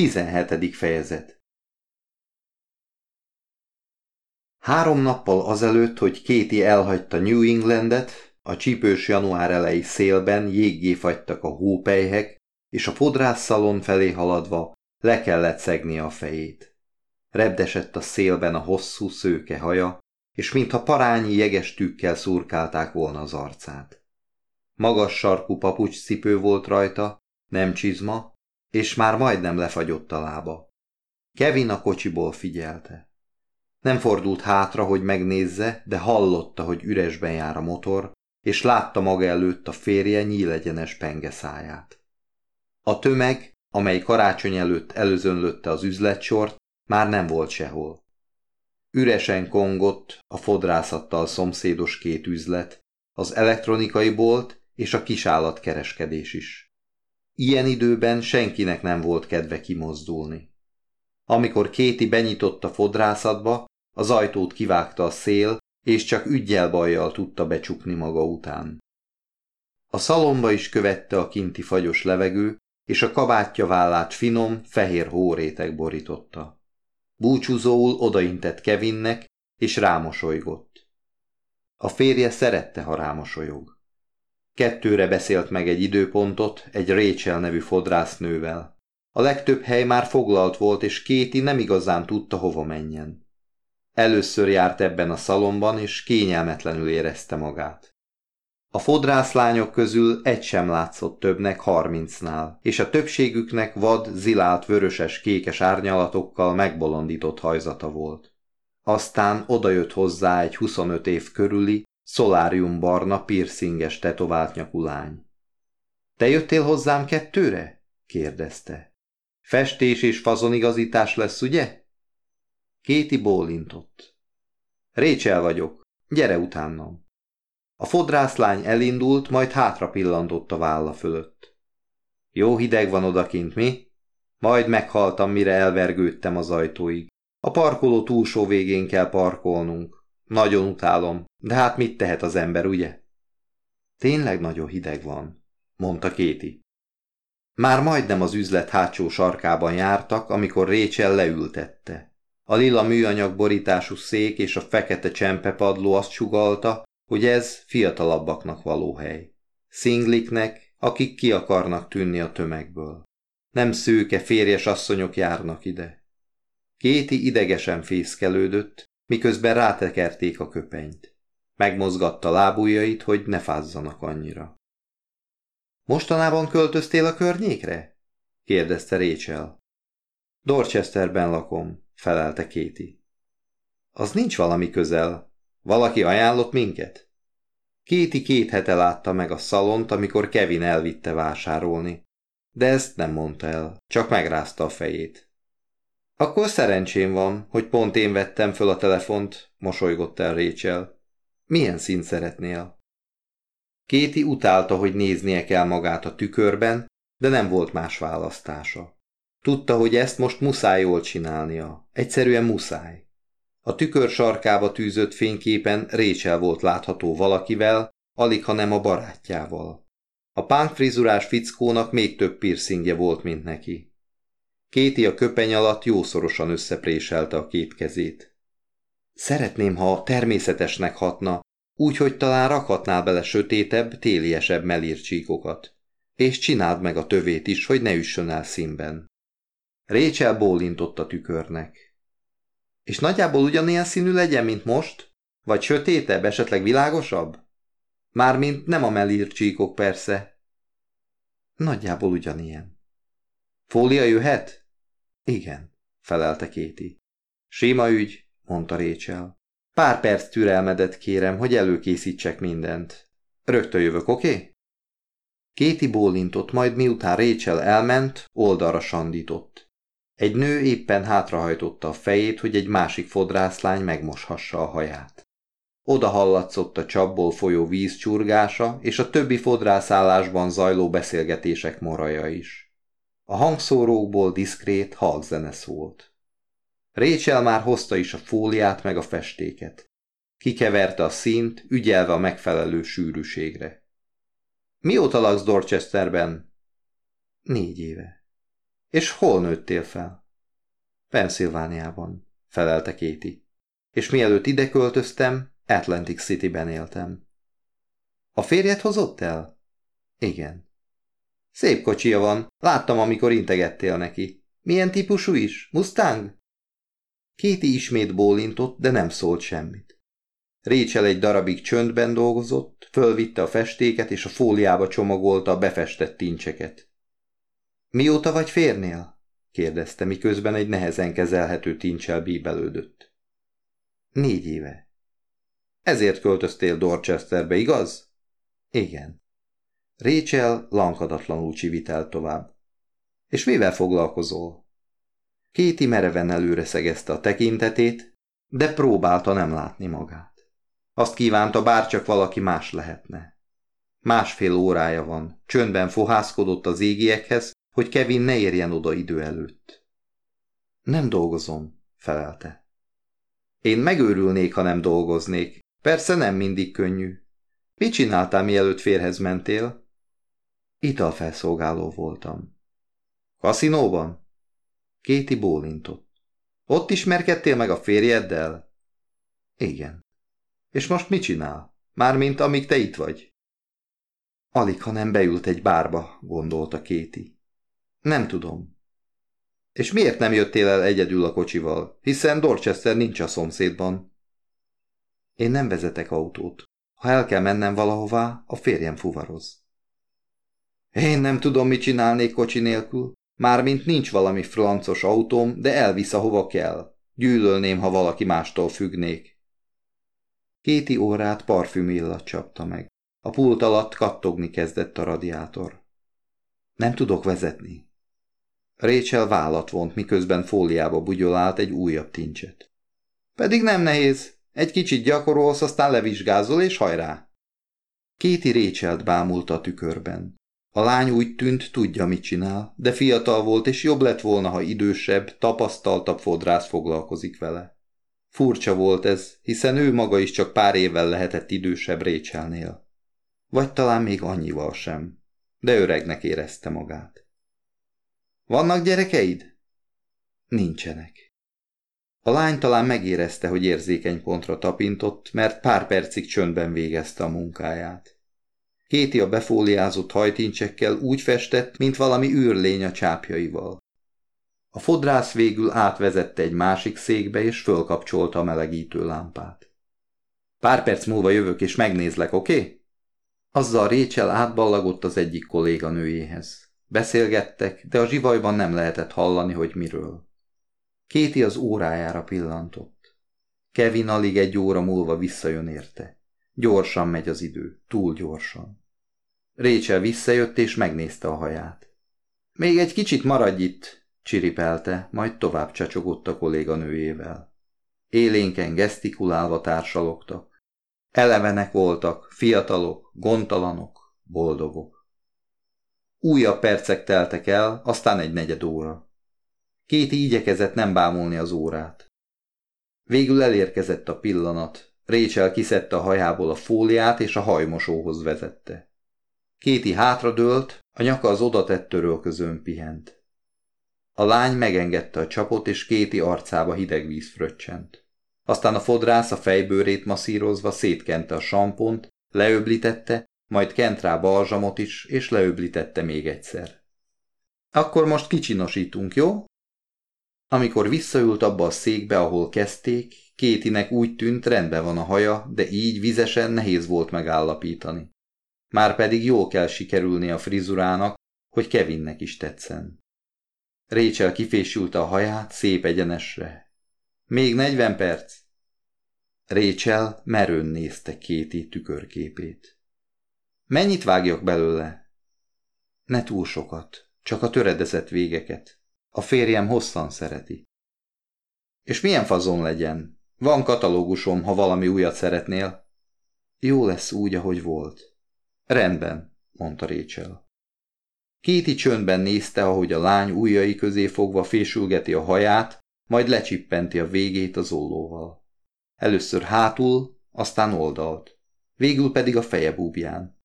17. fejezet Három nappal azelőtt, hogy Kéti elhagyta New Englandet, a csípős január elejé szélben jéggé fagytak a hópelyhek, és a fodrászszalon felé haladva le kellett szegni a fejét. Repdesett a szélben a hosszú szőke haja, és mintha parányi jeges tükkel szurkálták volna az arcát. Magas sarkú papucs cipő volt rajta, nem csizma, és már majdnem lefagyott a lába. Kevin a kocsiból figyelte. Nem fordult hátra, hogy megnézze, de hallotta, hogy üresben jár a motor, és látta maga előtt a férje nyílegyenes pengeszáját. A tömeg, amely karácsony előtt előzönlötte az üzletsort, már nem volt sehol. Üresen kongott a fodrászattal szomszédos két üzlet, az elektronikai bolt és a kisállatkereskedés is. Ilyen időben senkinek nem volt kedve kimozdulni. Amikor Kéti benyitott a fodrászatba, az ajtót kivágta a szél, és csak ügyel-bajjal tudta becsukni maga után. A szalomba is követte a kinti fagyos levegő, és a kabátja vállát finom, fehér hóréteg borította. Búcsúzóul odaintett Kevinnek, és rámosolygott. A férje szerette, ha rámosolyog. Kettőre beszélt meg egy időpontot egy Rachel nevű fodrásznővel. A legtöbb hely már foglalt volt, és Kéti nem igazán tudta, hova menjen. Először járt ebben a szalomban, és kényelmetlenül érezte magát. A fodrászlányok közül egy sem látszott többnek harmincnál, és a többségüknek vad, zilált, vöröses, kékes árnyalatokkal megbolondított hajzata volt. Aztán odajött hozzá egy 25 év körüli, szolárium barna, piercinges tetovált nyakulány. Te jöttél hozzám kettőre? kérdezte. Festés és fazonigazítás lesz, ugye? Kéti bólintott. Récsel vagyok, gyere utánam. A fodrászlány elindult, majd hátra pillantott a válla fölött. Jó hideg van odakint, mi? Majd meghaltam, mire elvergődtem az ajtóig. A parkoló túlsó végén kell parkolnunk. Nagyon utálom, de hát mit tehet az ember, ugye? Tényleg nagyon hideg van, mondta Kéti. Már majdnem az üzlet hátsó sarkában jártak, amikor Récsel leültette. A lila műanyag borítású szék és a fekete csempepadló azt sugalta, hogy ez fiatalabbaknak való hely. Szingliknek, akik ki akarnak tűnni a tömegből. Nem szőke férjes asszonyok járnak ide. Kéti idegesen fészkelődött, miközben rátekerték a köpenyt. Megmozgatta lábujjait, hogy ne fázzanak annyira. Mostanában költöztél a környékre? kérdezte Rachel. Dorchesterben lakom, felelte Kéti. Az nincs valami közel. Valaki ajánlott minket? Kéti két hete látta meg a szalont, amikor Kevin elvitte vásárolni. De ezt nem mondta el, csak megrázta a fejét. Akkor szerencsém van, hogy pont én vettem föl a telefont, mosolygott el Rachel. Milyen színt szeretnél? Kéti utálta, hogy néznie kell magát a tükörben, de nem volt más választása. Tudta, hogy ezt most muszáj jól csinálnia. Egyszerűen muszáj. A tükör sarkába tűzött fényképen Rachel volt látható valakivel, alig ha nem a barátjával. A pánkfrizurás fickónak még több piercingje volt, mint neki. Kéti a köpeny alatt jószorosan összepréselte a két kezét. Szeretném, ha természetesnek hatna, úgy, hogy talán rakhatnál bele sötétebb, téliesebb melírcsíkokat. És csináld meg a tövét is, hogy ne üssön el színben. Récsel bólintott a tükörnek. És nagyjából ugyanilyen színű legyen, mint most? Vagy sötétebb, esetleg világosabb? Mármint nem a melírcsíkok persze. Nagyjából ugyanilyen. Fólia jöhet? Igen, felelte Kéti. Sima ügy, mondta Récsel. Pár perc türelmedet kérem, hogy előkészítsek mindent. Rögtön jövök, oké? Okay? Kéti bólintott, majd miután Récsel elment, oldalra sandított. Egy nő éppen hátrahajtotta a fejét, hogy egy másik fodrászlány megmoshassa a haját. Oda hallatszott a csapból folyó víz csurgása, és a többi fodrászállásban zajló beszélgetések moraja is. A hangszórókból diszkrét halkzene szólt. Rachel már hozta is a fóliát meg a festéket. Kikeverte a színt, ügyelve a megfelelő sűrűségre. Mióta laksz Dorchesterben? Négy éve. És hol nőttél fel? Pennsylvániában, felelte Kéti. És mielőtt ide költöztem, Atlantic City-ben éltem. A férjet hozott el? Igen. Szép kocsia van, láttam, amikor integettél neki. Milyen típusú is? Mustang? Kéti ismét bólintott, de nem szólt semmit. Récsel egy darabig csöndben dolgozott, fölvitte a festéket és a fóliába csomagolta a befestett tincseket. Mióta vagy férnél? kérdezte, miközben egy nehezen kezelhető tincsel bíbelődött. Négy éve. Ezért költöztél Dorchesterbe, igaz? Igen. Rachel lankadatlanul csivitelt tovább. És mivel foglalkozol? Kéti mereven előre szegezte a tekintetét, de próbálta nem látni magát. Azt kívánta, bárcsak valaki más lehetne. Másfél órája van, csöndben fohászkodott az égiekhez, hogy Kevin ne érjen oda idő előtt. Nem dolgozom, felelte. Én megőrülnék, ha nem dolgoznék. Persze nem mindig könnyű. Mit csináltál, mielőtt férhez mentél? Italfelszolgáló voltam. Kaszinóban? Kéti bólintott. Ott ismerkedtél meg a férjeddel? Igen. És most mit csinál? Mármint amíg te itt vagy? Alig, ha nem beült egy bárba, gondolta Kéti. Nem tudom. És miért nem jöttél el egyedül a kocsival? Hiszen Dorchester nincs a szomszédban. Én nem vezetek autót. Ha el kell mennem valahová, a férjem fuvaroz. Én nem tudom, mit csinálnék kocsi nélkül. Mármint nincs valami francos autóm, de elvisz, ahova kell. Gyűlölném, ha valaki mástól függnék. Kéti órát parfüm illat csapta meg. A pult alatt kattogni kezdett a radiátor. Nem tudok vezetni. Rachel vállat vont, miközben fóliába bugyolált egy újabb tincset. Pedig nem nehéz. Egy kicsit gyakorolsz, aztán levizsgázol, és hajrá! Kéti Récselt bámulta a tükörben. A lány úgy tűnt, tudja, mit csinál, de fiatal volt, és jobb lett volna, ha idősebb, tapasztaltabb fodrász foglalkozik vele. Furcsa volt ez, hiszen ő maga is csak pár évvel lehetett idősebb Récselnél. Vagy talán még annyival sem, de öregnek érezte magát. Vannak gyerekeid? Nincsenek. A lány talán megérezte, hogy érzékeny pontra tapintott, mert pár percig csöndben végezte a munkáját. Kéti a befóliázott hajtincsekkel úgy festett, mint valami űrlény a csápjaival. A fodrász végül átvezette egy másik székbe, és fölkapcsolta a melegítő lámpát. Pár perc múlva jövök, és megnézlek, oké? Okay? Azzal Récsel átballagott az egyik kolléganőjéhez. Beszélgettek, de a zsivajban nem lehetett hallani, hogy miről. Kéti az órájára pillantott. Kevin alig egy óra múlva visszajön érte. Gyorsan megy az idő, túl gyorsan. Récsel visszajött és megnézte a haját. Még egy kicsit maradj itt, csiripelte, majd tovább csacsogott a kolléganőjével. Élénken gesztikulálva társalogtak. Elevenek voltak, fiatalok, gondtalanok, boldogok. Újabb percek teltek el, aztán egy negyed óra. Kéti igyekezett nem bámulni az órát. Végül elérkezett a pillanat. Récsel kiszedte a hajából a fóliát, és a hajmosóhoz vezette. Kéti hátradőlt, a nyaka az odatett törölközőn pihent. A lány megengedte a csapot, és Kéti arcába hideg víz fröccsent. Aztán a fodrász a fejbőrét masszírozva szétkente a sampont, leöblítette, majd kent rá balzsamot is, és leöblítette még egyszer. Akkor most kicsinosítunk, jó? Amikor visszaült abba a székbe, ahol kezdték, Kétinek úgy tűnt, rendben van a haja, de így vizesen nehéz volt megállapítani. Márpedig jól kell sikerülni a frizurának, hogy Kevinnek is tetszen. Rachel kifésülte a haját szép egyenesre. Még negyven perc? Rachel merőn nézte Kéti tükörképét. Mennyit vágjak belőle? Ne túl sokat, csak a töredezett végeket. A férjem hosszan szereti. És milyen fazon legyen? Van katalógusom, ha valami újat szeretnél. Jó lesz úgy, ahogy volt. Rendben, mondta Rachel. Kéti csöndben nézte, ahogy a lány ujjai közé fogva fésülgeti a haját, majd lecsippenti a végét az ollóval. Először hátul, aztán oldalt, végül pedig a feje búbján.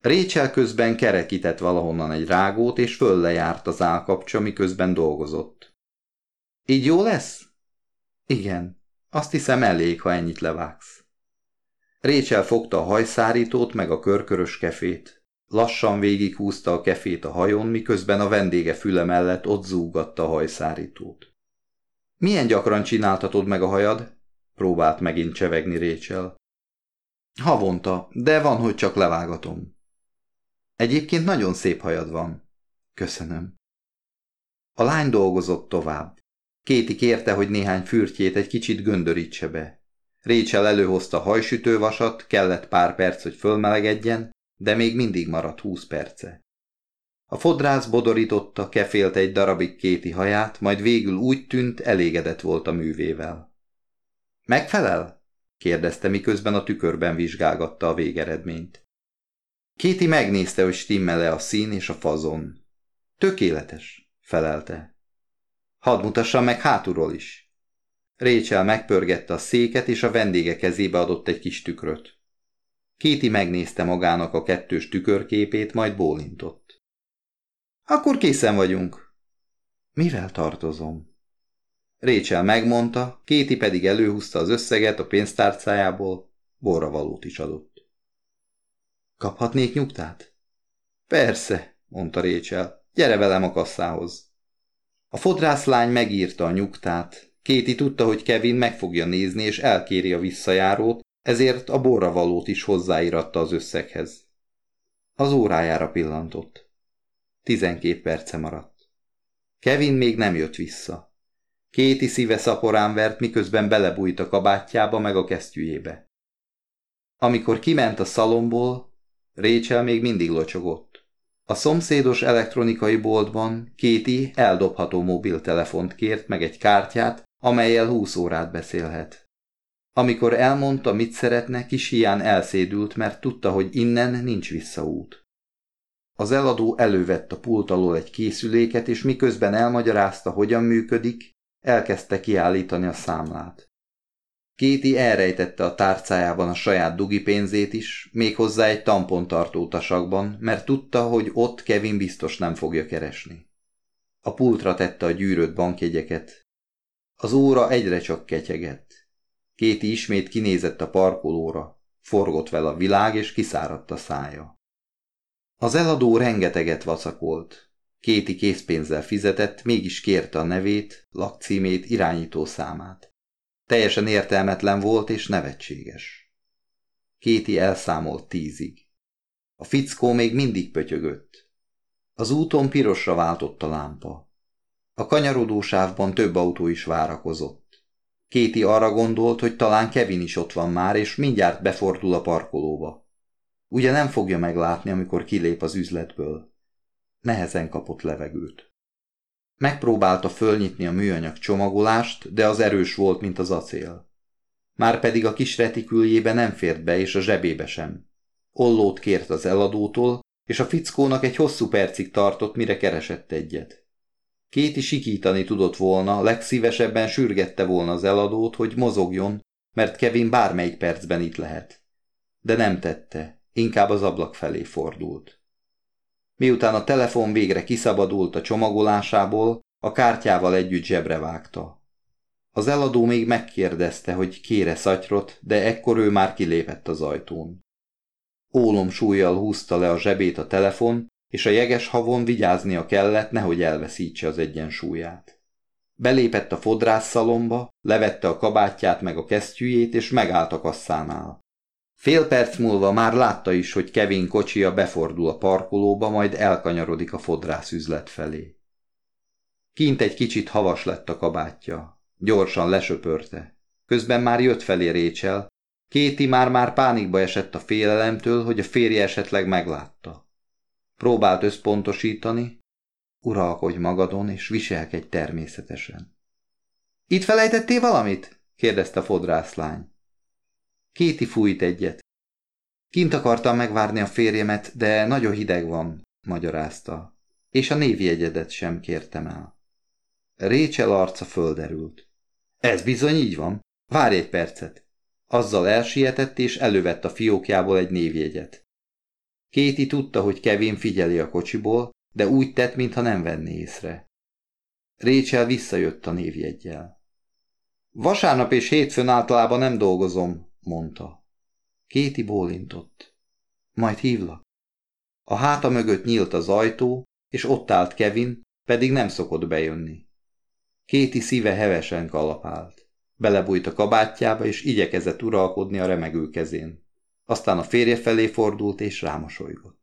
Rachel közben kerekített valahonnan egy rágót, és föllejárt az állkapcsa, miközben dolgozott. Így jó lesz? Igen, azt hiszem elég, ha ennyit levágsz. Rachel fogta a hajszárítót meg a körkörös kefét. Lassan végighúzta a kefét a hajón, miközben a vendége füle mellett ott zúgatta a hajszárítót. Milyen gyakran csináltatod meg a hajad? Próbált megint csevegni Rachel. Havonta, de van, hogy csak levágatom. Egyébként nagyon szép hajad van. Köszönöm. A lány dolgozott tovább. Kéti kérte, hogy néhány fürtjét egy kicsit göndörítse be. Rachel előhozta hajsütővasat, kellett pár perc, hogy fölmelegedjen, de még mindig maradt húsz perce. A fodrász bodorította, kefélt egy darabig kéti haját, majd végül úgy tűnt, elégedett volt a művével. Megfelel? kérdezte, miközben a tükörben vizsgálgatta a végeredményt. Kéti megnézte, hogy stimmele a szín és a fazon. Tökéletes, felelte. Hadd mutassam meg hátulról is. Rachel megpörgette a széket, és a vendége kezébe adott egy kis tükröt. Kéti megnézte magának a kettős tükörképét, majd bólintott. Akkor készen vagyunk. Mivel tartozom? Rachel megmondta, Kéti pedig előhúzta az összeget a pénztárcájából, borravalót is adott. Kaphatnék nyugtát? Persze, mondta Rachel, gyere velem a kasszához. A fodrászlány megírta a nyugtát. Kéti tudta, hogy Kevin meg fogja nézni és elkéri a visszajárót, ezért a borravalót is hozzáíratta az összeghez. Az órájára pillantott. Tizenkét perce maradt. Kevin még nem jött vissza. Kéti szíve szaporán vert, miközben belebújt a kabátjába meg a kesztyűjébe. Amikor kiment a szalomból, Rachel még mindig locsogott. A szomszédos elektronikai boltban Kéti eldobható mobiltelefont kért meg egy kártyát, amelyel húsz órát beszélhet. Amikor elmondta, mit szeretne, kis hián elszédült, mert tudta, hogy innen nincs visszaút. Az eladó elővett a pult alól egy készüléket, és miközben elmagyarázta, hogyan működik, elkezdte kiállítani a számlát. Kéti elrejtette a tárcájában a saját dugi pénzét is, méghozzá egy tampontartó tasakban, mert tudta, hogy ott Kevin biztos nem fogja keresni. A pultra tette a gyűrött bankjegyeket. Az óra egyre csak ketyegett. Kéti ismét kinézett a parkolóra, forgott vele a világ, és kiszáradt a szája. Az eladó rengeteget vacakolt. Kéti készpénzzel fizetett, mégis kérte a nevét, lakcímét, irányító számát. Teljesen értelmetlen volt és nevetséges. Kéti elszámolt tízig. A fickó még mindig pötyögött. Az úton pirosra váltott a lámpa. A kanyarodó sávban több autó is várakozott. Kéti arra gondolt, hogy talán Kevin is ott van már, és mindjárt befordul a parkolóba. Ugye nem fogja meglátni, amikor kilép az üzletből. Nehezen kapott levegőt. Megpróbálta fölnyitni a műanyag csomagolást, de az erős volt, mint az acél. Márpedig a kis retiküljébe nem fért be, és a zsebébe sem. Ollót kért az eladótól, és a fickónak egy hosszú percig tartott, mire keresett egyet. Kéti sikítani tudott volna, legszívesebben sürgette volna az eladót, hogy mozogjon, mert Kevin bármelyik percben itt lehet. De nem tette, inkább az ablak felé fordult. Miután a telefon végre kiszabadult a csomagolásából, a kártyával együtt zsebre vágta. Az eladó még megkérdezte, hogy kére szatyrot, de ekkor ő már kilépett az ajtón. Ólom súlyjal húzta le a zsebét a telefon, és a jeges havon vigyáznia kellett, nehogy elveszítse az egyensúlyát. Belépett a fodrászszalomba, levette a kabátját meg a kesztyűjét, és megállt a kasszánál. Fél perc múlva már látta is, hogy Kevin kocsia befordul a parkolóba, majd elkanyarodik a fodrász üzlet felé. Kint egy kicsit havas lett a kabátja. Gyorsan lesöpörte. Közben már jött felé Récsel. Kéti már-már pánikba esett a félelemtől, hogy a férje esetleg meglátta. Próbált összpontosítani. Uralkodj magadon, és viselkedj természetesen. Itt felejtettél valamit? kérdezte a fodrászlány. Kéti fújt egyet. Kint akartam megvárni a férjemet, de nagyon hideg van, magyarázta, és a névjegyedet sem kértem el. Récsel arca földerült. Ez bizony így van. Várj egy percet. Azzal elsietett, és elővett a fiókjából egy névjegyet. Kéti tudta, hogy Kevin figyeli a kocsiból, de úgy tett, mintha nem venné észre. Rachel visszajött a névjeggyel. Vasárnap és hétfőn általában nem dolgozom, mondta. Kéti bólintott. Majd hívlak. A háta mögött nyílt az ajtó, és ott állt Kevin, pedig nem szokott bejönni. Kéti szíve hevesen kalapált. Belebújt a kabátjába, és igyekezett uralkodni a remegő kezén. Aztán a férje felé fordult, és rámosolygott.